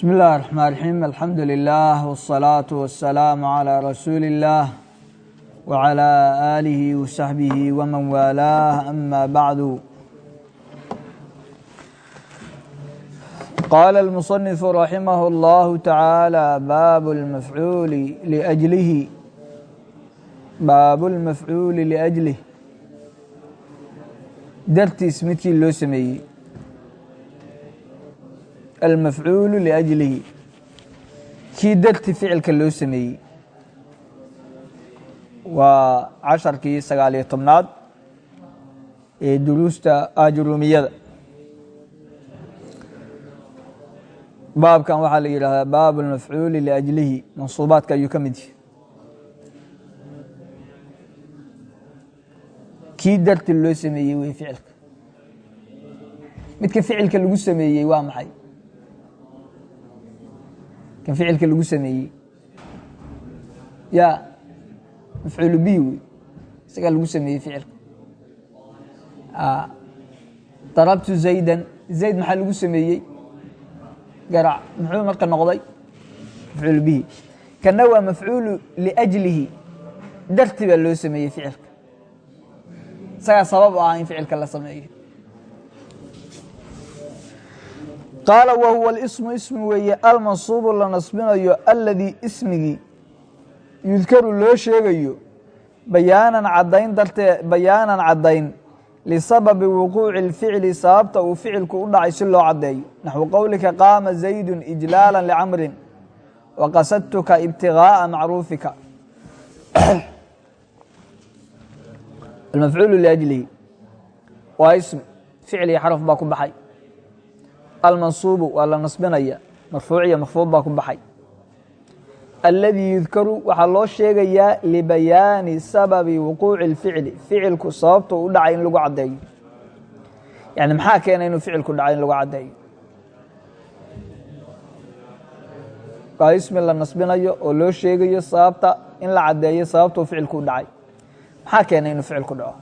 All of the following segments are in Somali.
بسم الله الرحمن الرحيم الحمد لله والصلاة والسلام على رسول الله وعلى آله وصحبه ومن والاه أما بعد قال المصنف رحمه الله تعالى باب المفعول لأجله باب المفعول لأجله dartiis midkii loo sameeyey almafcuulu liajlihi kii darti ficilka loo sameeyey. Waa casharkii sagaaliyo tobnaad ee duruusta ajrumiyada. Baabkan waxaa la yidhaahdaa baab almafcuuli liajlihi mansuubaadka ayuu ka mid yahay. Kii darti loo sameeyey wey ficilka. Midka ficilka lagu sameeyey waa maxay kan ficilka lagu sameeyey. Ya mafcuulu bihi wey isagaa lagu sameeyey ficilka. Darabtu zaydan. Zayd maxaa lagu sameeyey? Garac. Muxuu marka noqday mafcuulu bihi kana waa mafcuulu liajlihi. Darti baa loo sameeyey ficilka. Isagaa sabab ah in ficilka la sameeyo qaala wa huwa اlismu ismi weeye almansuubu la nasbinayo aladii ismigii yudkaru loo sheegayo bayaanan cadayn dartee bayaanan caddayn lisababi wuquuci اlficli sababta uu ficilku u dhacay si loo caddeeyo naxwu qowlika qaama zaydu ijlaala licamrin waqasadtuka ibtigaaءa macruufika almafcuulu liajlihi waa ism ficil iyo xaraf baa ku baxay almansuubu waa la nasbinaya marfuuc iyo marfuuc baa ku baxay. Aladii yudkaru waxaa loo sheegayaa libayaani sababi wuquuci اlficli ficilku sababta u dhacay in lagu caddeeyo. Yani maxaa keena inuu ficilku dhacay in lagu caddeeyo? Waa ismi la nasbinayo oo loo sheegayo sababta in la caddeeyo sababta uu ficilku u dhacay. Maxaa keenay inuu ficilku dhaco?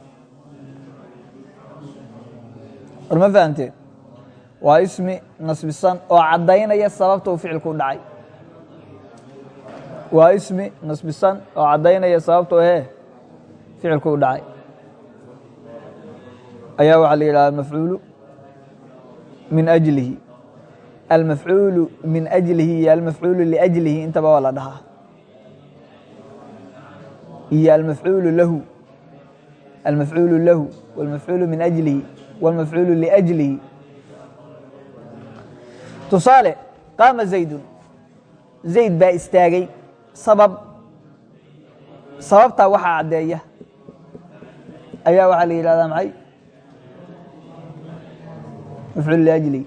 War ma fahamteen waa ismi nasbisan oo caddaynaya sababta uu ficilku dhacay. Waa ismi nasbisan oo caddaynaya sababta he ficilku u dhacay. Ayaa waxaa la yidhahda mafcuulu min ajlihi. Almafcuulu min ajlihi iyo almafcuulu liajlihi intaba waa la dhahaa. Iyo almafcuulu lahu almafcuulu lahu wاlmafcuulu min ajlihi wاlmafcuulu liajlihi tusaale qaama zaydun. Zayd baa istaagay sabab sababtaa waxaa caddeeya. Ayaa waxaa la yidhahdaa maxay? Mafcuul liajlihi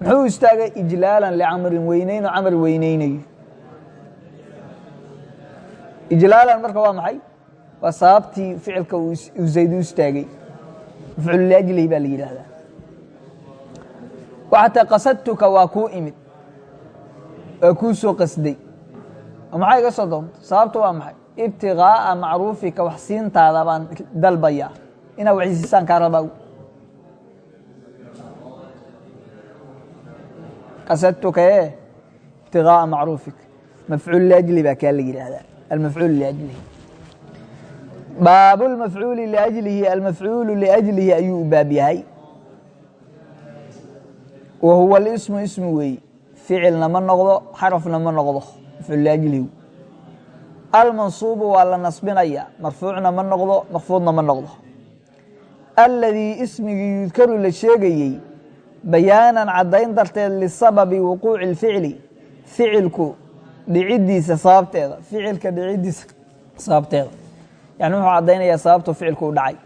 muxuu istaagay ijlaalan licamrin weyneyno camar weyneynayo ijlaalan marka waa maxay? Waa sababtii ficilka uu zayd istaagay. Mafcuul baa la yidhaahdaa waxata qasadtuka waa kuu imid waa kuu soo qasday oo maxaa iga soo doonta sababta waa maxay ibtigaa'a macruufika wax siintaada baan dalbayaa inaad waxisiisaan kaa rabaa qasadtuka ee ibtigaa'a macruufika mafcuul liajli baa kaa la yidhaahdaa almafcuul liajlihi baabu lmafcuuli liajlihi almafcuulu liajlihi ayuu u baab yahay wa huwa lismu ismi weeye ficilna ma noqdo xarafna ma noqdo mafcuul liajlihi almansuubu waa la nasbinaya marfuucna ma noqdo makfuudna ma noqdo aladii ismigii yudkaru la sheegayey bayaanan caddayn darteed lisababi wuquuci اlficli ficilku dhicidiisa sababteeda ficilka dhicidiisa sababteeda yani wuxuu caddaynayaa sababtu ficilku u dhacay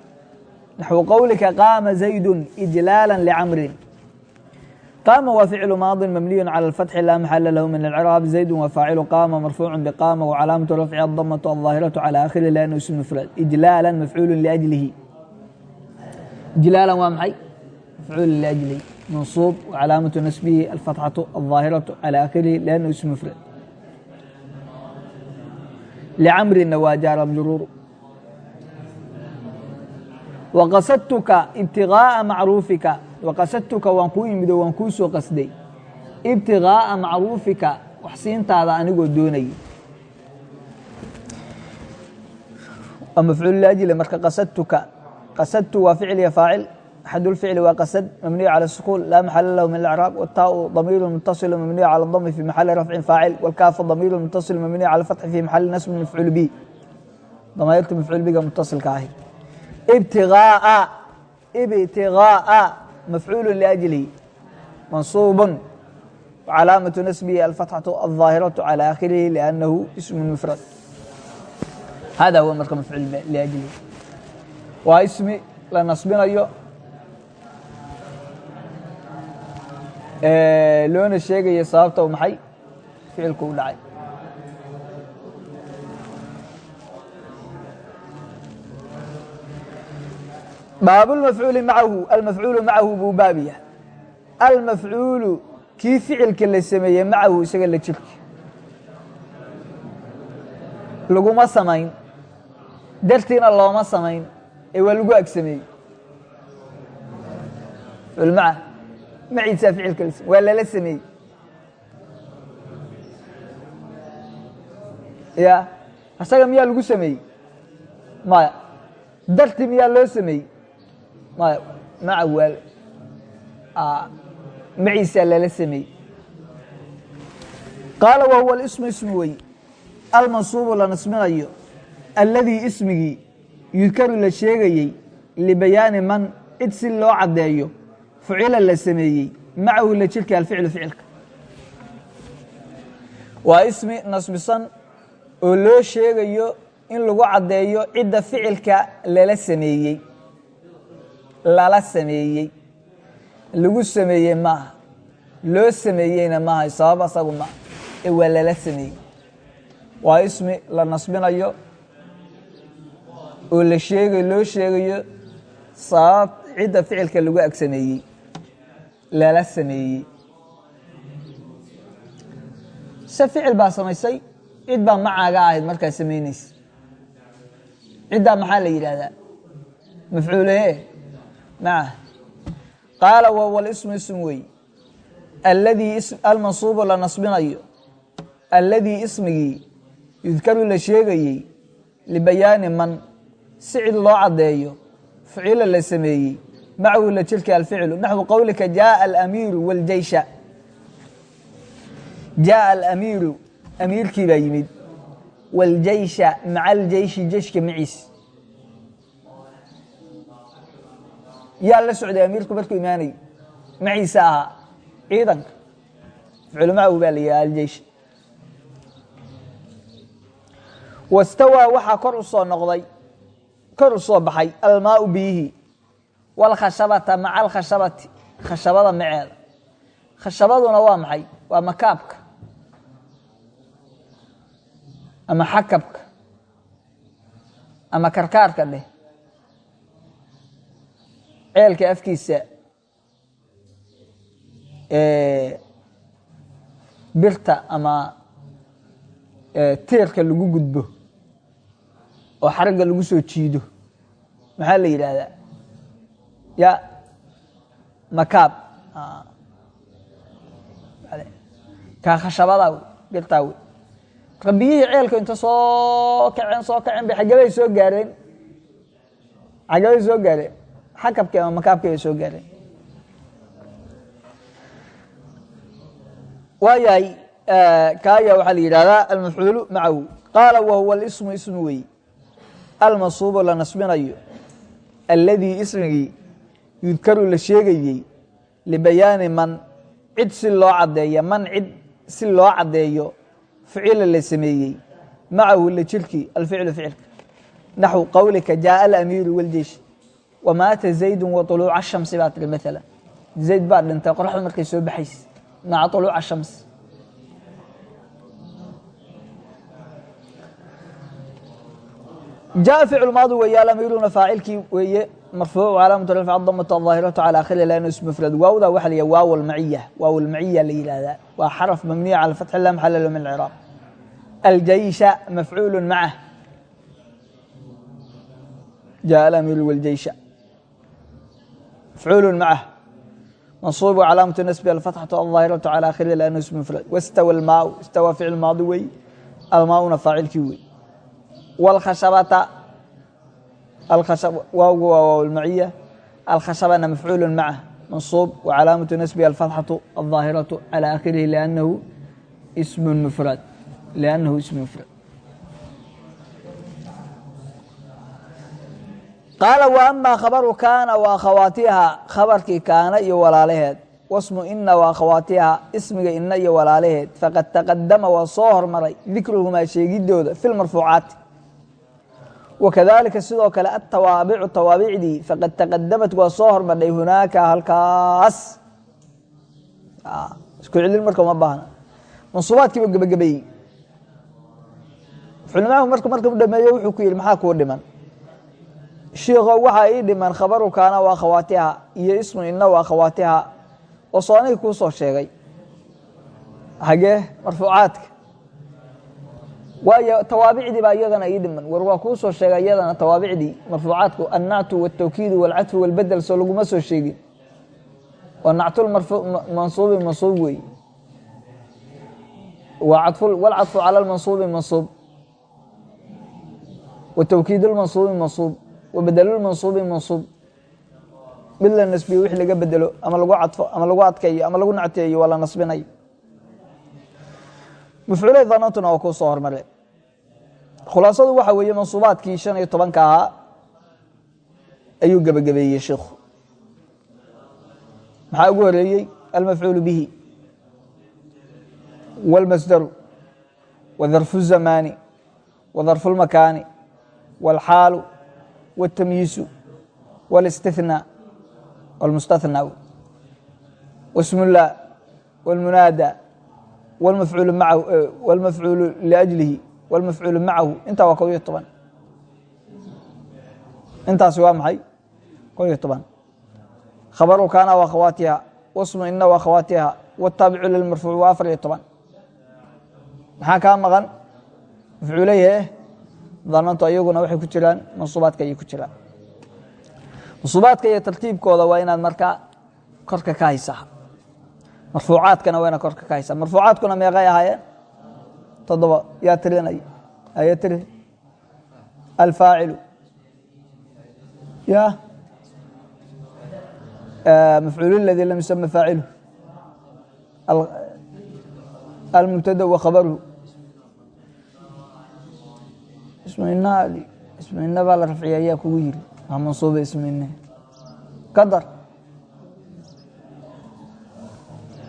naxwu qowlika qaama zaydu ijlaala licamrin qaama waa ficlu maadi mabniyu calى اfatxi laa maxala lahu min alcraab zaydu wa faacilu qaama marfuucu bqaama wcalaamatu rafci adamatu alظaahiratu calى akhiri lanu ism mufrad ijlaala mafcuulu liajlihi ijlaala waa maxay mafcuulu liajlihi mansuub wcalaamatu nasbihi alfatxatu alظaahiratu calى akhirihi lanu ism mufrad licamrina waa jaara mjuruuru waqasadtuka ibtigaaءa macruufika waqasadtuka waan kuu imido waan kuu soo qasday. Ibtiqaa'a macruufika waxsiintaada anigoo doonaya mafcuulajle marka qasadtuka qasadtu waa ficil iyo faacil. Axadulficli waa qasad mabniyu cala sukuun laa maxala lahu min acraaq wataau damiiru mutasilu mabniyu cala dami fi maxali rafcin faacil. Wlkaafa damiiru mutasil mabniyu cala fatxi fi maxali nasbin mafcuul bi. Damayrta mafcuul biga mutasilka ahi. Ibtiaaa ibtiaaa mafcuulu liajlihi mansuub wcalaamaةu nasbihi alfatxaةu الظaahiraةu calى akhirihi liannahu ismu mufrad hada huwa marka mafcuul liajlihi waa ismi la nasbinayo loona sheegaya sababta u maxay ficilku u dhacay baab mafcuuli macahu almafcuulu macahu buu baab yahay. Almafcuulu kii ficilka la sameeyey macahu isaga la jirki laguma samayn. Dartiina looma samayn. Ee waa lagu agsameeyey maa maciisaa ficilka waa lala sameeyey. Ya isaga miyaa lagu sameeyey? Maya. Darti miyaa loo sameeyey maya maca waa maciisaa lala sameeyey qaala wa huwa ismu ismu wey almansuubu la nasbinayo alladii ismigii yudkaru la sheegayey libayaani man cid si loo caddeeyo fucila la sameeyey macahu la jirka alficlu ficilka. Waa ismi nasbisan oo loo sheegayo in lagu caddeeyo cidda ficilka lala sameeyey lala sameeyey. Lagu sameeyey maaha. Loo sameeyeyna maaha sabab asagu maaha ee waa lala sameeyey. Waa ismi la nasbinayo. Oo la sheegay loo sheegayo sabab cidda ficilka lagu ag sameeyey. Lala sameeyey. Se ficil baa samaysay cid baa macaaga ahayd markaa samaynaysa. Ciddaa maxaa la yidhaahdaa? Mafcuulehe maca qaala wawal ismu ism wey. Alladii almansuubu la nasbinayo. Alladii ismigii yudkaru la sheegayey libayaani man. Si cid loo caddeeyo ficila la sameeyey macahu la jirka alficlu. Naxwu qowlika jaaa alamiiru wاljeysha jaaa alamiiru amiirkii baa yimid. Wاljeysha maca aljeyshi jeyshka maciis yaa la socday amiirku markuu imaanay? Maciisa ahaa ciidanka. Macahu baa la yihaha aljeysh wastawaa waxaa kor u soo noqday. Kor u soo baxay. Almaau biyihi wاlkhashabata maca alkhashabati khashabada maceeda. Khashabaduna waa maxay? Waa makaabka. Ama xakabka. Ama karkaarka dheh ceelka afkiisa birta ama tiirka lagu gudbo oo xaragga lagu soo jiido maxaa la yidhaahdaa? Ya makaab. Kaa khashabadaa wey birtaa wey. Marka ceelka inta soo kaceen soo kaceen bay xaggabay soo gaareen. Xaggabay soo gaareen xakabkii ama makaabkii bay soo gaareen. Waayahay kaaya waxaa la yidhahdaa almafcuulu macahu. Qaala wahuwa alismu ismu wey almansuubu la nasbinayo alladii ismigii yudkaru la sheegayey libayaani man cid si loo caddeeyo man cid si loo caddeeyo ficila la sameeyey macahu la jirkii alficlu ficilka. Naxw qowlika jaaa alamiiru waljeish wamaata zaydu wa طuluuca shamsi baa tiri maala zayd baa dhintay qoraxdu markay soo baxaysa maca طuluuca shams jaء ficl maadi weeye alamiiruna faacilkii weeye marfuuc calaamatu rafc damatu aظaahiratu calى akhiri lan ism mufrad waawda waxa la waaw almaciya waaw almaciya la yihahdaa waa xaraf mabniya cala fatxi la maxala lahu min alciraaq aljeysha mafcuulu macah jaء alamiiru wاljeysha mafcuulu macah منصوب وعلامة نسبه الفتحة الظاهرة على آخره لأنه اسم مفرد واستوى الماء استوى فعل ماضي وي الماء فاعل كوي والخشبة الخشب واو واو المعية الخشبة مفعول معه منصوب وعلامة نسبه الفتحة الظاهرة على آخره لأنه اسم qaala wa amaa khabaru kaana wa akhawaatiha khabarkii kaana iyo walaalaheed wasmu ina wa ismiga ina iyo walaalaheed faqad taqadama waa soo hormaray dikruhumaa sheegidooda fi lmarfuucaati wakadalika sidoo kale atawaabicu tawaabicdii faqad taqadamat waa soo hormadhay hunaaka halkaas isku celin marka uma baahna mansuubaadkiiba gebagabeeyey culimaahu marka u dhameeyo wuxuu ku yihi maxaa kuu dhiman shiikhow waxaa ii dhiman khabaru kaana waa khawaatiha iyo ismu inna waa khawaatiha oo soonay kuu soo sheegay. Hagee marfuucaadka. Waayo tawaabicdii baa iyadana ii dhiman. War waa kuu soo sheegay iyadana tawaabicdii marfuucaadku annactu waltawkiidu walcadfu walbedel soo laguma soo sheegin. Oo nactulmansuubi mansuub weeye walcadfu cala lmansuubi mansuub. Watawkiidulmansuubi mansuub. wabedlmansuubi mansuub mid la nasbiyo wix laga bedelo ama lagu cadfo ama lagu adkeeyo ama lagu nacteeyo waa la nasbinayo mafcuulay danantuna waa kuu soo hormare khulaasadu waxa weeye mansuubaadkii shan iyo tobanka ahaa ayuu gebagabeeyey sheikhu maxaa ugu horeeyey almafcuulu bihi wاlmasdaru wadarfu الzamaani wadarfu اlmakaani wاlxaalu wالtamyiisu wاlاstithnaa wاlmustathnaa wasmullah wاlmunaada wاlmafcuulu macahu wاlmafcuulu liajlihi wاlmafcuulu macahu intaa waa kob iyo toban intaasi waa maxay kob iyo toban khabaru kaana wa akhawaatiha wasmu ina wa akhawaatiha wاtaabicu lilmarfuuc waa afar iyo toban maxaa kaa maqan mafcuuleyhe danantu ayaguna waxay ku jiraan mansuubaadka ayay ku jiraan. mansuubaadka iyo tartiibkooda waa inaad markaa korka ka haysaa. marfuucaadkana waa inaad korka ka haysaa. marfuucaadkuna meeqay ahaayeen? toddoba yaa tirinay aya tiri alfaacilu. ya mafcuul ladii lam yusama faacilu. almubtada wa khabaruhu ismina ismina baa la rafciya ayaa kugu yiri waa mansuuba ismine kadar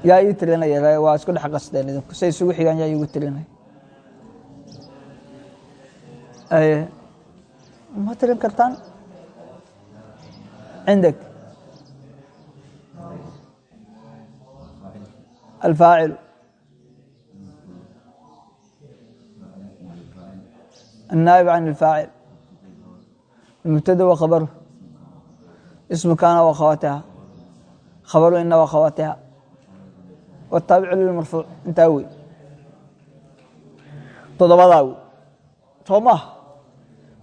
yaa ii tirinaya waa isku dhex qasdeen idinku. Say isugu xigaan yaa iigu tirinaya aye ma tirin kartaan? Cindak alfaacilu النائب عن الفاعل المبتدا وخبره اسم كان وأخواتها خبر إن وأخواتها والتابع للمرفوع انت أوي تضبضا أوي توما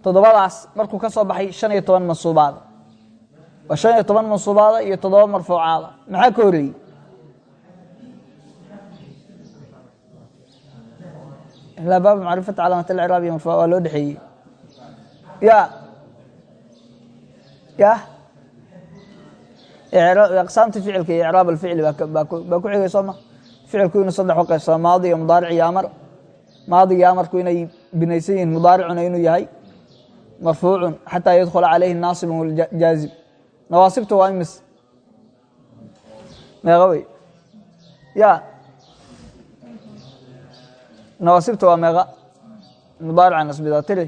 تضبضاس markuu ka soo baxay shan iyo toban mansuubaada waa shan iyo toban mansuubaada iyo toddoba marfuucaada maxaa ka horeeyey ilaa baab macrifata calaamat alcraab iyo marfuuc waa loo dhexeeyey. Ya. Ya. Aqsaamta ficilka iyo icraab alficli baa ku xigay soo ma? Ficilku inuu saddex u qaybsamo maadi iyo mudaaric iyo amar. Maadiga iyo amarku inay binaysan yihiin mudaaricuna inuu yahay marfuucun xataa yadkhula calayhi naasibun waljaazib nawaasibta waa imis. Meeqa wey ya nawaasibta waa meeqa. Mudaarica nasbida tiri.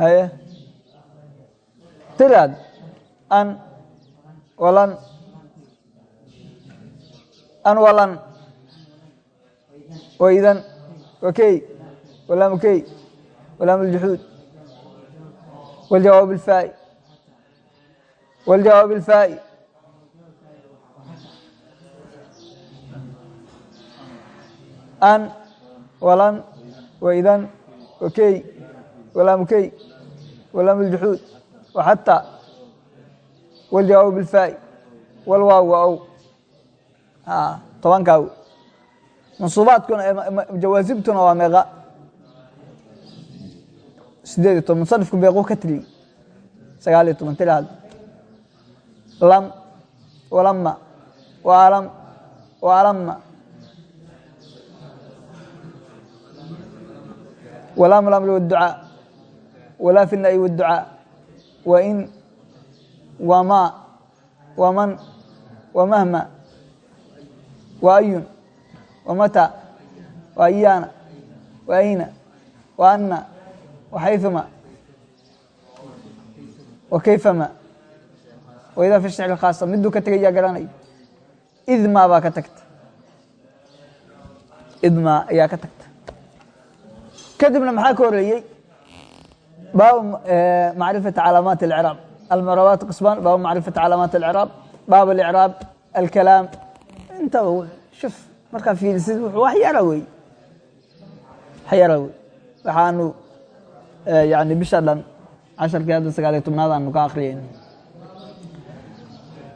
Haye. Tiraad an walan. An walan. Waidan wakey. Walaam key walaam aljuxuud waljawaab alfaa'i. Waljawaab alfaa'i an walan waidan wakey walaam key walaam aljuxuud waxataa waljawaabu bilfaa'i walwaaw waa ow tobankaa wey mansuubaadkuna jawaasibtuna waa meeqa. Sideed iyo toban musanifku beequu ka tiriyey sagaal iyo toban tiraad lam walama waalam waalama wlaa mlaml wducaa walaa fi nayi wducaa wain wamaa waman wamahma waayun wamataa waayaana waayna waana waxayfama wakayfama waidaa fi shicr khaasa miduu ka tegay yaa garanayo idmaa baa ka tagtay idmaa ayaa ka tagtay kadibna maxaa ka horeeyey baabu macrifati calaamaat اlcraab almarabaat qisbaan baabu macrifati calaamaat اlcraab baab اlcraab alkalaam intaba shuf markaa fiirisid wuxuu wax yara wey wax yara wey waxaanu yani bisha dhan casharkii hadda sagaaliyo tobnaad aanu ka akriyeyn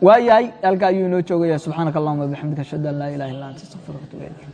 waayahay halkaa ayuu inoo joogaya subxaanaka allahuma bixamdika ashhadu an laa ilaha illa anta astaqfiruka atubu ilayk